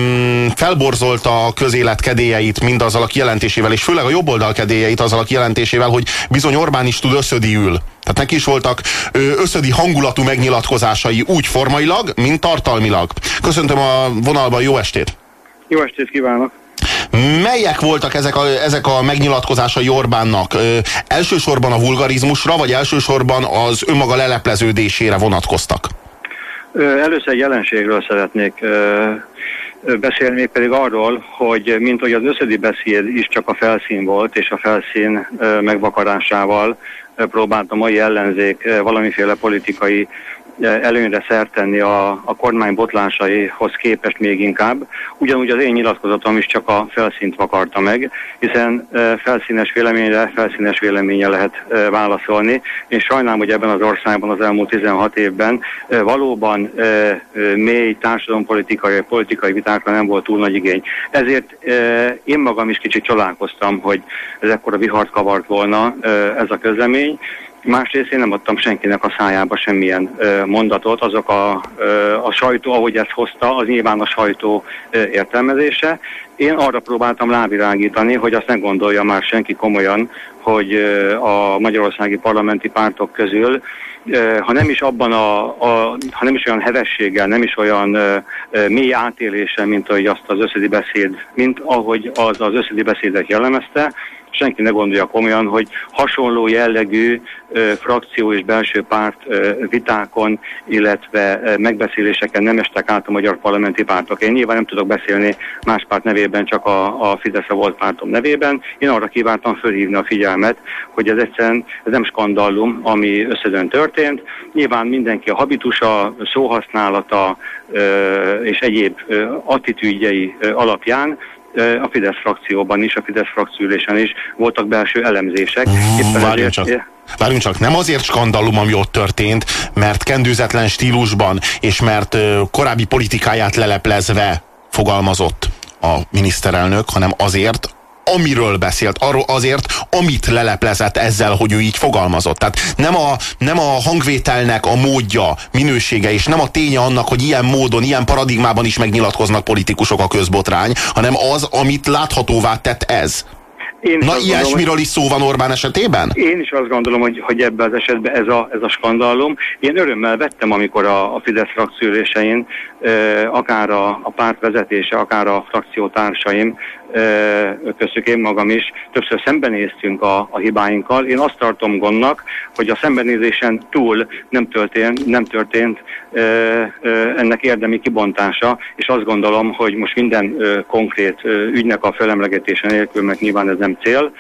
felborzolta a közélet kedélyeit mindazzal a kijelentésével, és főleg a jobboldal kedélyeit azzal a kijelentésével, hogy bizony Orbán is tud összödiül. Tehát neki is voltak ö, összödi hangulatú megnyilatkozásai úgy formailag, mint tartalmilag. Köszöntöm a vonalban, jó estét! Jó estét kívánok! Melyek voltak ezek a, ezek a megnyilatkozásai Orbánnak? Ö, elsősorban a vulgarizmusra, vagy elsősorban az önmaga lelepleződésére vonatkoztak? Először egy jelenségről szeretnék beszélni, még pedig arról, hogy mint hogy az összödi beszéd is csak a felszín volt, és a felszín megvakarásával próbált a mai ellenzék valamiféle politikai előnyre szert tenni a, a kormány botlásaihoz képest még inkább. Ugyanúgy az én nyilatkozatom is csak a felszínt vakarta meg, hiszen e, felszínes véleményre felszínes véleménye lehet válaszolni. Én sajnálom, hogy ebben az országban az elmúlt 16 évben valóban mély társadalompolitikai, politikai vitákra nem volt túl nagy igény. Ezért én magam is kicsit csalálkoztam, hogy ez ekkora vihart kavart volna ez a közlemény, Másrészt én nem adtam senkinek a szájába semmilyen ö, mondatot, azok a, ö, a sajtó, ahogy ezt hozta, az nyilván a sajtó ö, értelmezése. Én arra próbáltam lávirágítani, hogy azt ne gondolja már senki komolyan, hogy ö, a magyarországi parlamenti pártok közül ha nem is abban a, a ha nem is olyan hevességgel, nem is olyan ö, ö, mély átélése, mint ahogy azt az összedi beszéd, mint ahogy az az összedi beszédet jellemezte, senki ne gondolja komolyan, hogy hasonló jellegű ö, frakció és belső párt ö, vitákon, illetve ö, megbeszéléseken nem estek át a magyar parlamenti pártok. Én nyilván nem tudok beszélni más párt nevében, csak a, a Fidesz volt pártom nevében. Én arra kívántam fölhívni a figyelmet, hogy ez egyszerűen ez nem skandallum, ami összedön történt. Nyilván mindenki a habitusa, szóhasználata ö, és egyéb ö, attitűdjei ö, alapján a Fidesz frakcióban is, a Fidesz frakciülésen is voltak belső elemzések. Éppen Várjunk csak. Várjunk csak, nem azért skandalum, ami ott történt, mert kendőzetlen stílusban, és mert korábbi politikáját leleplezve fogalmazott a miniszterelnök, hanem azért, amiről beszélt, arról azért, amit leleplezett ezzel, hogy ő így fogalmazott. Tehát nem a, nem a hangvételnek a módja, minősége, és nem a ténye annak, hogy ilyen módon, ilyen paradigmában is megnyilatkoznak politikusok a közbotrány, hanem az, amit láthatóvá tett ez. Én Na ilyesmiről gondolom, is szó van Orbán esetében? Én is azt gondolom, hogy, hogy ebben az esetben ez a, ez a skandalum. Én örömmel vettem, amikor a, a Fidesz frakciülésein akár a, a párt vezetése, akár a frakciótársaim köztük én magam is, többször szembenéztünk a, a hibáinkkal. Én azt tartom gondnak, hogy a szembenézésen túl nem történt, nem történt e, e, ennek érdemi kibontása, és azt gondolom, hogy most minden e, konkrét e, ügynek a felemlegetése nélkül, mert nyilván ez nem cél,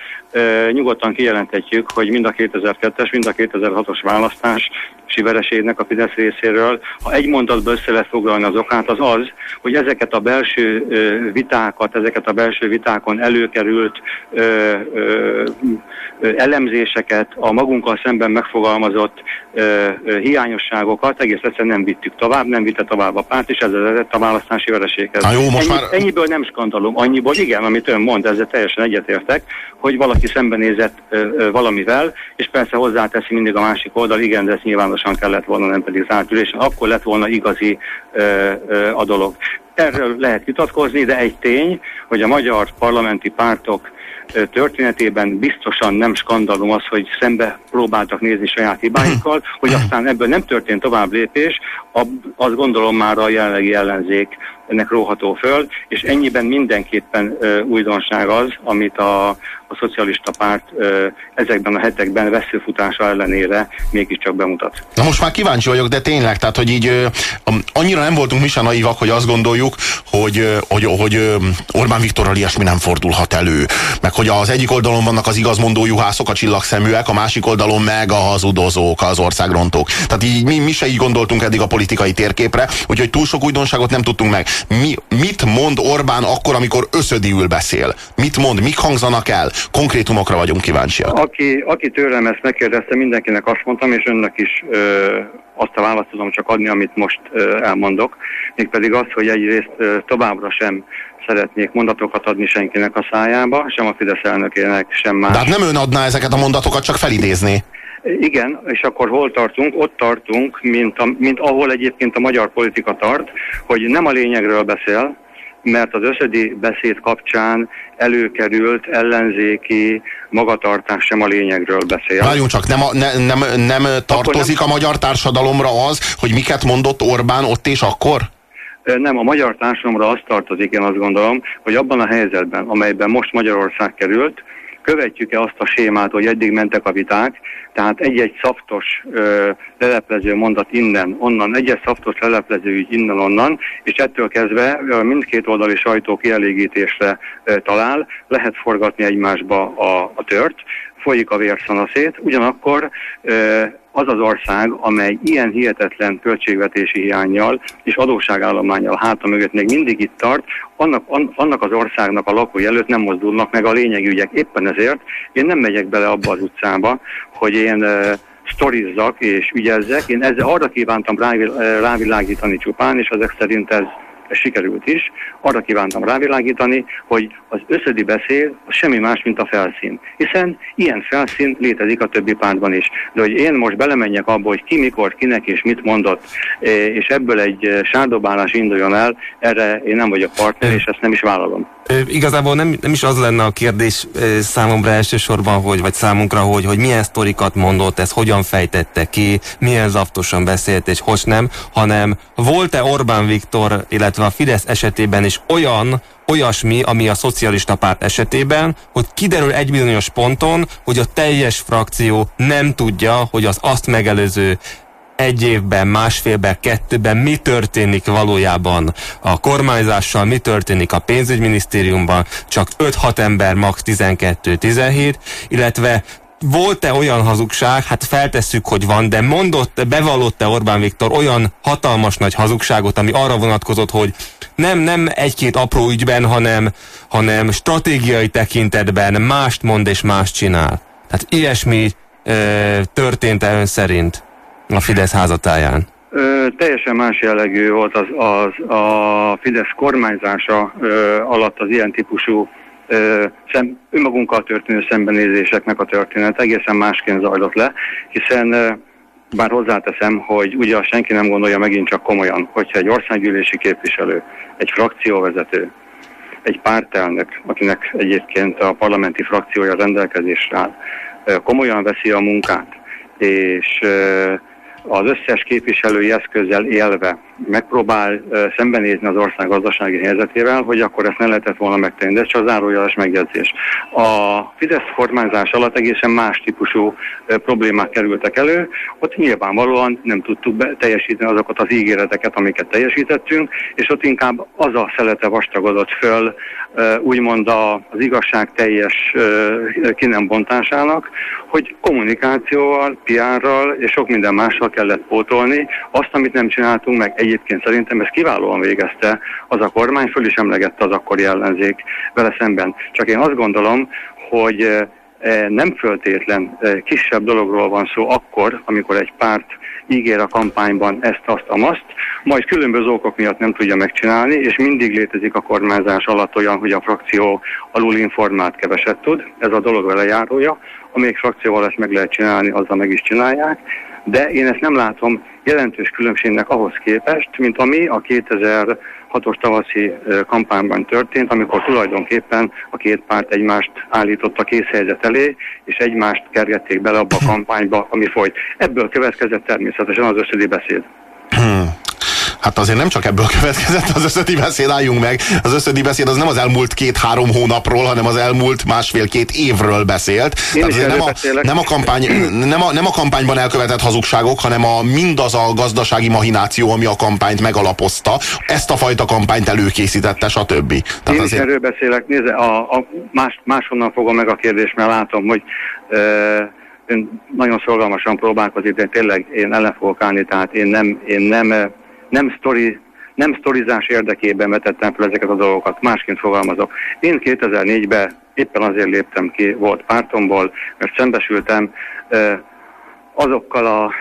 nyugodtan kijelenthetjük, hogy mind a 2002-es, mind a 2006-os választás vereségnek a Fidesz részéről, ha egy mondatban össze lehet foglalni az okát, az az, hogy ezeket a belső vitákat, ezeket a belső vitákon előkerült ö, ö, elemzéseket, a magunkkal szemben megfogalmazott ö, ö, hiányosságokat egész egyszerűen nem vittük tovább, nem vitte tovább a párt, és ez lett a választási vereséghez. jó, most Ennyi, már... Ennyiből nem skandalom, annyiból igen, amit ön mond, ezzel teljesen egyetértek, hogy valaki szembenézett ö, ö, valamivel, és persze hozzáteszi mindig a másik oldal, igen, de ez nyilvánosan kellett volna, nem pedig zárt ülésen, akkor lett volna igazi ö, ö, a dolog. Erről lehet vitatkozni, de egy tény, hogy a magyar parlamenti pártok történetében biztosan nem skandalum az, hogy szembe próbáltak nézni saját hibáikkal, hogy aztán ebből nem történt tovább lépés, azt gondolom már a jelenlegi ellenzék ennek róható föl, és ennyiben mindenképpen újdonság az, amit a a szocialista párt ezekben a hetekben veszőfutása ellenére mégiscsak bemutat. Na most már kíváncsi vagyok, de tényleg, tehát hogy így annyira nem voltunk mi sem naivak, hogy azt gondoljuk, hogy, hogy, hogy Orbán Viktorral ilyesmi nem fordulhat elő. Meg hogy az egyik oldalon vannak az igazmondó juhászok, a csillagszeműek, a másik oldalon meg a hazudozók, az országrontók. Tehát így mi, mi se így gondoltunk eddig a politikai térképre, úgyhogy túl sok újdonságot nem tudtunk meg. Mi, mit mond Orbán akkor, amikor összödiül beszél? Mit mond, mik hangzanak el? Konkrétumokra vagyunk kíváncsiak. Aki, aki tőlem ezt megkérdezte, mindenkinek azt mondtam, és önnek is ö, azt a választ tudom csak adni, amit most ö, elmondok. Mégpedig az, hogy egyrészt ö, továbbra sem szeretnék mondatokat adni senkinek a szájába, sem a Fidesz elnökének, sem más. De hát nem ön adná ezeket a mondatokat, csak felidézni. Igen, és akkor hol tartunk? Ott tartunk, mint, a, mint ahol egyébként a magyar politika tart, hogy nem a lényegről beszél, mert az összödi beszéd kapcsán előkerült ellenzéki magatartás sem a lényegről beszél. Várjunk csak, nem, a, ne, nem, nem tartozik nem... a magyar társadalomra az, hogy miket mondott Orbán ott és akkor? Nem, a magyar társadalomra azt tartozik, én azt gondolom, hogy abban a helyzetben, amelyben most Magyarország került, követjük-e azt a sémát, hogy eddig mentek a viták, tehát egy-egy szaftos ö, leleplező mondat innen, onnan, egy-egy szaftos leleplező ügy innen, onnan, és ettől kezdve ö, mindkét oldali sajtó kielégítésre ö, talál, lehet forgatni egymásba a, a tört, folyik a vérszanaszét, ugyanakkor ö, az az ország, amely ilyen hihetetlen költségvetési hiányjal és adósságállományjal háta mögött még mindig itt tart, annak, annak az országnak a lakói előtt nem mozdulnak meg a lényegi ügyek. Éppen ezért én nem megyek bele abba az utcába, hogy én uh, sztorizzak és ügyezzek. Én ezzel arra kívántam rávilágítani csupán, és ezek szerint ez ez sikerült is, arra kívántam rávilágítani, hogy az összödi beszél az semmi más, mint a felszín. Hiszen ilyen felszín létezik a többi pártban is. De hogy én most belemenjek abba, hogy ki mikor, kinek és mit mondott, e, és ebből egy e, sárdobálás induljon el, erre én nem vagyok partner, és ezt nem is vállalom. Igazából nem, nem is az lenne a kérdés számomra elsősorban, hogy, vagy számunkra, hogy, hogy milyen sztorikat mondott, ez hogyan fejtette ki, milyen zaftosan beszélt, és hogy nem, hanem volt-e Orbán Viktor, illetve a Fidesz esetében is olyan, olyasmi, ami a szocialista párt esetében, hogy kiderül egy bizonyos ponton, hogy a teljes frakció nem tudja, hogy az azt megelőző egy évben, másfélben, kettőben mi történik valójában. A kormányzással, mi történik a pénzügyminisztériumban, csak 5-6 ember, max 12-17, illetve volt-e olyan hazugság, hát feltesszük, hogy van, de mondott, bevallott-e Orbán Viktor olyan hatalmas nagy hazugságot, ami arra vonatkozott, hogy nem, nem egy-két apró ügyben, hanem, hanem stratégiai tekintetben mást mond és mást csinál. Tehát ilyesmi e, történt-e ön szerint? a Fidesz házatáján? Ö, teljesen más jellegű volt az, az a Fidesz kormányzása ö, alatt az ilyen típusú ö, szem, önmagunkkal történő szembenézéseknek a történet egészen másként zajlott le, hiszen bár hozzáteszem, hogy ugye senki nem gondolja megint csak komolyan, hogyha egy országgyűlési képviselő, egy frakcióvezető, egy pártelnök, akinek egyébként a parlamenti frakciója rendelkezésre áll, komolyan veszi a munkát, és az összes képviselői eszközzel élve megpróbál szembenézni az ország gazdasági helyzetével, hogy akkor ezt ne lehetett volna megtenni. De ez csak zárójeles megjegyzés. A Fidesz kormányzás alatt egészen más típusú problémák kerültek elő. Ott nyilvánvalóan nem tudtuk be, teljesíteni azokat az ígéreteket, amiket teljesítettünk, és ott inkább az a szelete vastagodott föl, úgymond az igazság teljes ki nem bontásának, hogy kommunikációval, PR-ral és sok minden mással kellett pótolni azt, amit nem csináltunk meg egyébként szerintem ezt kiválóan végezte. Az a kormány, föl is emlegette az akkori ellenzék vele szemben. Csak én azt gondolom, hogy eh, eh, nem föltétlen eh, kisebb dologról van szó akkor, amikor egy párt ígér a kampányban ezt, azt, amaszt, majd különböző okok miatt nem tudja megcsinálni, és mindig létezik a kormányzás alatt olyan, hogy a frakció alul informált keveset tud, ez a dolog vele járója, amelyik frakcióval ezt meg lehet csinálni, azzal meg is csinálják, de én ezt nem látom jelentős különbségnek ahhoz képest, mint ami a 2006-os tavaszi kampányban történt, amikor tulajdonképpen a két párt egymást állította készhelyzet elé, és egymást kergették bele abba a kampányba, ami folyt. Ebből következett természetesen az összödi beszéd. Hát azért nem csak ebből [laughs] következett az összödi beszéd, álljunk meg. Az összödi beszéd az nem az elmúlt két-három hónapról, hanem az elmúlt másfél-két évről beszélt. Én Tehát nem, a, nem, a kampány, [clears throat] nem, a, nem a kampányban elkövetett hazugságok, hanem a mindaz a gazdasági mahináció, ami a kampányt megalapozta, ezt a fajta kampányt előkészítette, stb. Tehát Én azért... is erről beszélek. Nézze, a, a más, máshonnan fogom meg a kérdést, mert látom, hogy e, ön nagyon szorgalmasan próbálkozik, de tényleg én ellen fogok állni, tehát én nem, én nem nem sztori nem sztorizás érdekében vetettem fel ezeket a dolgokat, másként fogalmazok. Én 2004-ben éppen azért léptem ki volt pártomból, mert szembesültem azokkal a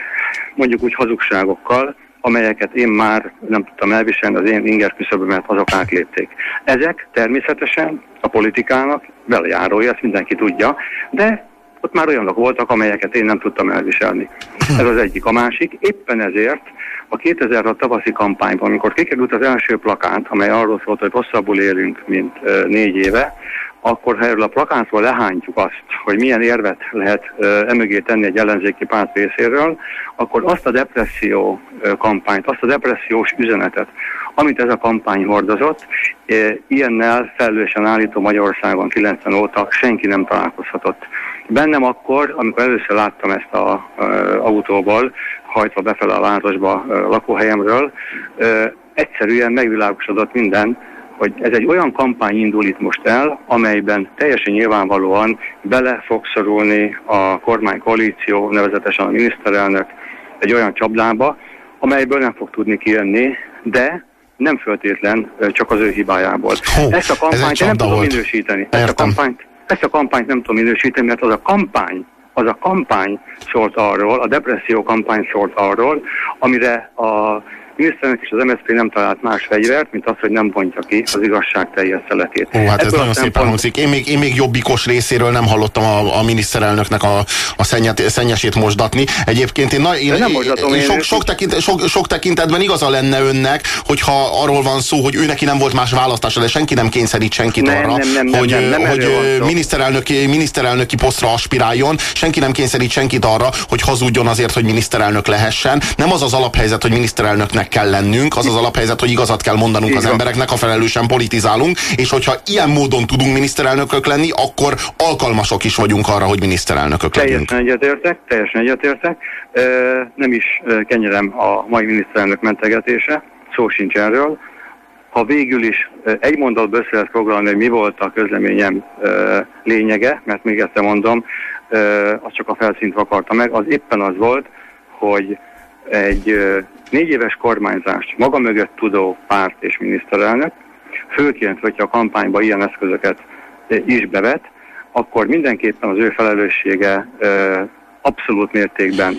mondjuk úgy hazugságokkal, amelyeket én már nem tudtam elviselni, az én inger küszöbömet azok átlépték. Ezek természetesen a politikának belejárója, ezt mindenki tudja, de ott már olyanok voltak, amelyeket én nem tudtam elviselni. Ez az egyik. A másik, éppen ezért a 2006 tavaszi kampányban, amikor kikerült az első plakát, amely arról szólt, hogy rosszabbul élünk, mint uh, négy éve, akkor ha erről a plakátról lehántjuk azt, hogy milyen érvet lehet uh, emögé tenni egy ellenzéki párt részéről, akkor azt a depresszió uh, kampányt, azt a depressziós üzenetet, amit ez a kampány hordozott, ilyennel felelősen állító Magyarországon 90 óta senki nem találkozhatott. Bennem akkor, amikor először láttam ezt a uh, autóból, hajtva befele a városba uh, lakóhelyemről, egyszerűen megvilágosodott minden, hogy ez egy olyan kampány indul itt most el, amelyben teljesen nyilvánvalóan bele fog szorulni a kormánykoalíció, nevezetesen a miniszterelnök egy olyan csapdába, amelyből nem fog tudni kijönni, de nem föltétlen csak az ő hibájából. Hó, ezt a kampányt ez nem tudom volt. minősíteni. Ezt a, kampányt, ezt a kampányt nem tudom minősíteni, mert az a kampány, az a kampány szólt arról, a depresszió kampány szólt arról, amire a miniszterelnök és az MSZP nem talált más fegyvert, mint az, hogy nem bontja ki az igazság teljes szeletét. Ó, hát ez Ebből a nagyon szépen hangzik. Én még, én még jobbikos részéről nem hallottam a, a miniszterelnöknek a, a szennyet, szennyesét mosdatni. Egyébként én, na, én, nem én én- sok, sok, tekint, sok, sok tekintetben igaza lenne önnek, hogyha arról van szó, hogy ő neki nem volt más választása, de senki nem kényszerít senkit Nem, arra, nem, nem, nem, hogy, nem, nem hogy van szó. miniszterelnöki, miniszterelnöki posztra aspiráljon, senki nem kényszerít senkit arra, hogy hazudjon azért, hogy miniszterelnök lehessen. Nem az az alaphelyzet, hogy miniszterelnöknek kell lennünk, az az alaphelyzet, hogy igazat kell mondanunk Így az van. embereknek, ha felelősen politizálunk, és hogyha ilyen módon tudunk miniszterelnökök lenni, akkor alkalmasok is vagyunk arra, hogy miniszterelnökök legyünk. Teljesen egyetértek, teljesen egyetértek. Nem is kenyerem a mai miniszterelnök mentegetése, szó sincs erről. Ha végül is egy mondatba össze lehet foglalni, hogy mi volt a közleményem lényege, mert még egyszer mondom, az csak a felszínt vakarta meg, az éppen az volt, hogy egy négy éves kormányzást maga mögött tudó párt és miniszterelnök, főként, hogyha a kampányba ilyen eszközöket is bevet, akkor mindenképpen az ő felelőssége abszolút mértékben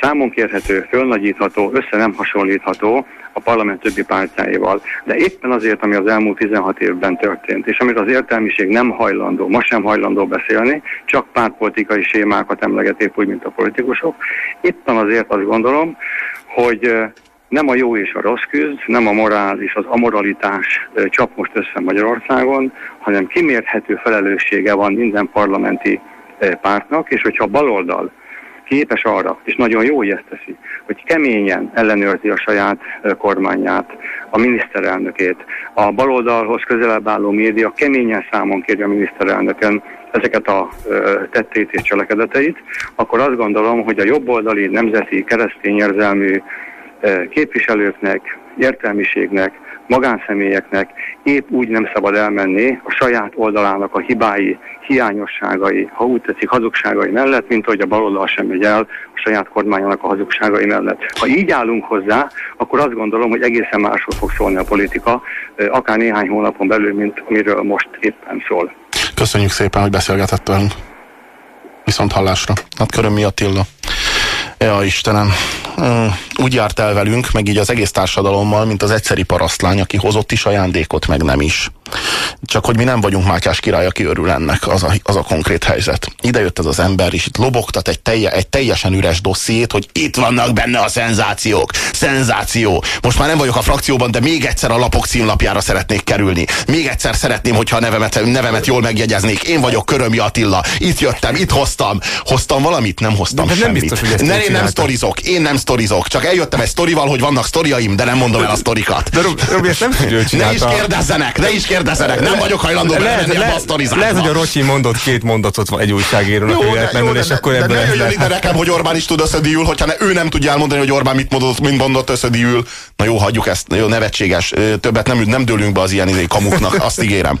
számon kérhető, fölnagyítható, össze nem hasonlítható a parlament többi pártjáival. De éppen azért, ami az elmúlt 16 évben történt, és amiről az értelmiség nem hajlandó, ma sem hajlandó beszélni, csak pártpolitikai sémákat emleget épp úgy, mint a politikusok, éppen azért azt gondolom, hogy nem a jó és a rossz küzd, nem a morál és az amoralitás csap most össze Magyarországon, hanem kimérhető felelőssége van minden parlamenti pártnak, és hogyha a baloldal képes arra, és nagyon jó, hogy ezt teszi, hogy keményen ellenőrzi a saját kormányát, a miniszterelnökét, a baloldalhoz közelebb álló média keményen számon kéri a miniszterelnökön ezeket a tettét és cselekedeteit, akkor azt gondolom, hogy a jobboldali, nemzeti, keresztény érzelmű ö, képviselőknek, értelmiségnek, magánszemélyeknek épp úgy nem szabad elmenni a saját oldalának a hibái, hiányosságai, ha úgy tetszik, hazugságai mellett, mint hogy a baloldal sem megy el a saját kormányának a hazugságai mellett. Ha így állunk hozzá, akkor azt gondolom, hogy egészen másról fog szólni a politika, akár néhány hónapon belül, mint amiről most éppen szól. Köszönjük szépen, hogy beszélgetett velünk. Viszont hallásra. Hát köröm Attila. Ja, Istenem. Ö, Úgy járt el velünk, meg így az egész társadalommal, mint az egyszeri parasztlány, aki hozott is ajándékot, meg nem is. Csak hogy mi nem vagyunk Mátyás király, aki örül ennek, az a, az a konkrét helyzet. Ide jött ez az ember, és itt lobogtat egy, telje, egy teljesen üres dossziét, hogy itt vannak benne a szenzációk. Szenzáció. Most már nem vagyok a frakcióban, de még egyszer a lapok címlapjára szeretnék kerülni. Még egyszer szeretném, hogyha a nevemet, nevemet jól megjegyeznék. Én vagyok Körömi Attila. Itt jöttem, itt hoztam. Hoztam valamit? Nem hoztam De nem semmit. biztos, hogy ezt ne, én nem sztorizok, én nem sztorizok. Csak eljöttem egy sztorival, hogy vannak sztoriaim, de nem mondom el a sztorikat. De Robi, ezt nem tudja, [laughs] Ne is kérdezzenek, ne is kérdezzenek, nem vagyok hajlandó belemenni a lehet, sztorizásba. lehet, hogy a Rocsi mondott két mondatot egy újságírónak véletlenül, és akkor de, de ebből ne jöjjön ide nekem, hogy Orbán is tud összediül, hogyha ő nem tudja elmondani, hogy Orbán mit mondott, mit mondott összediül. Na jó, hagyjuk ezt, jó, nevetséges. Többet nem, nem dőlünk be az ilyen izé kamuknak, azt ígérem.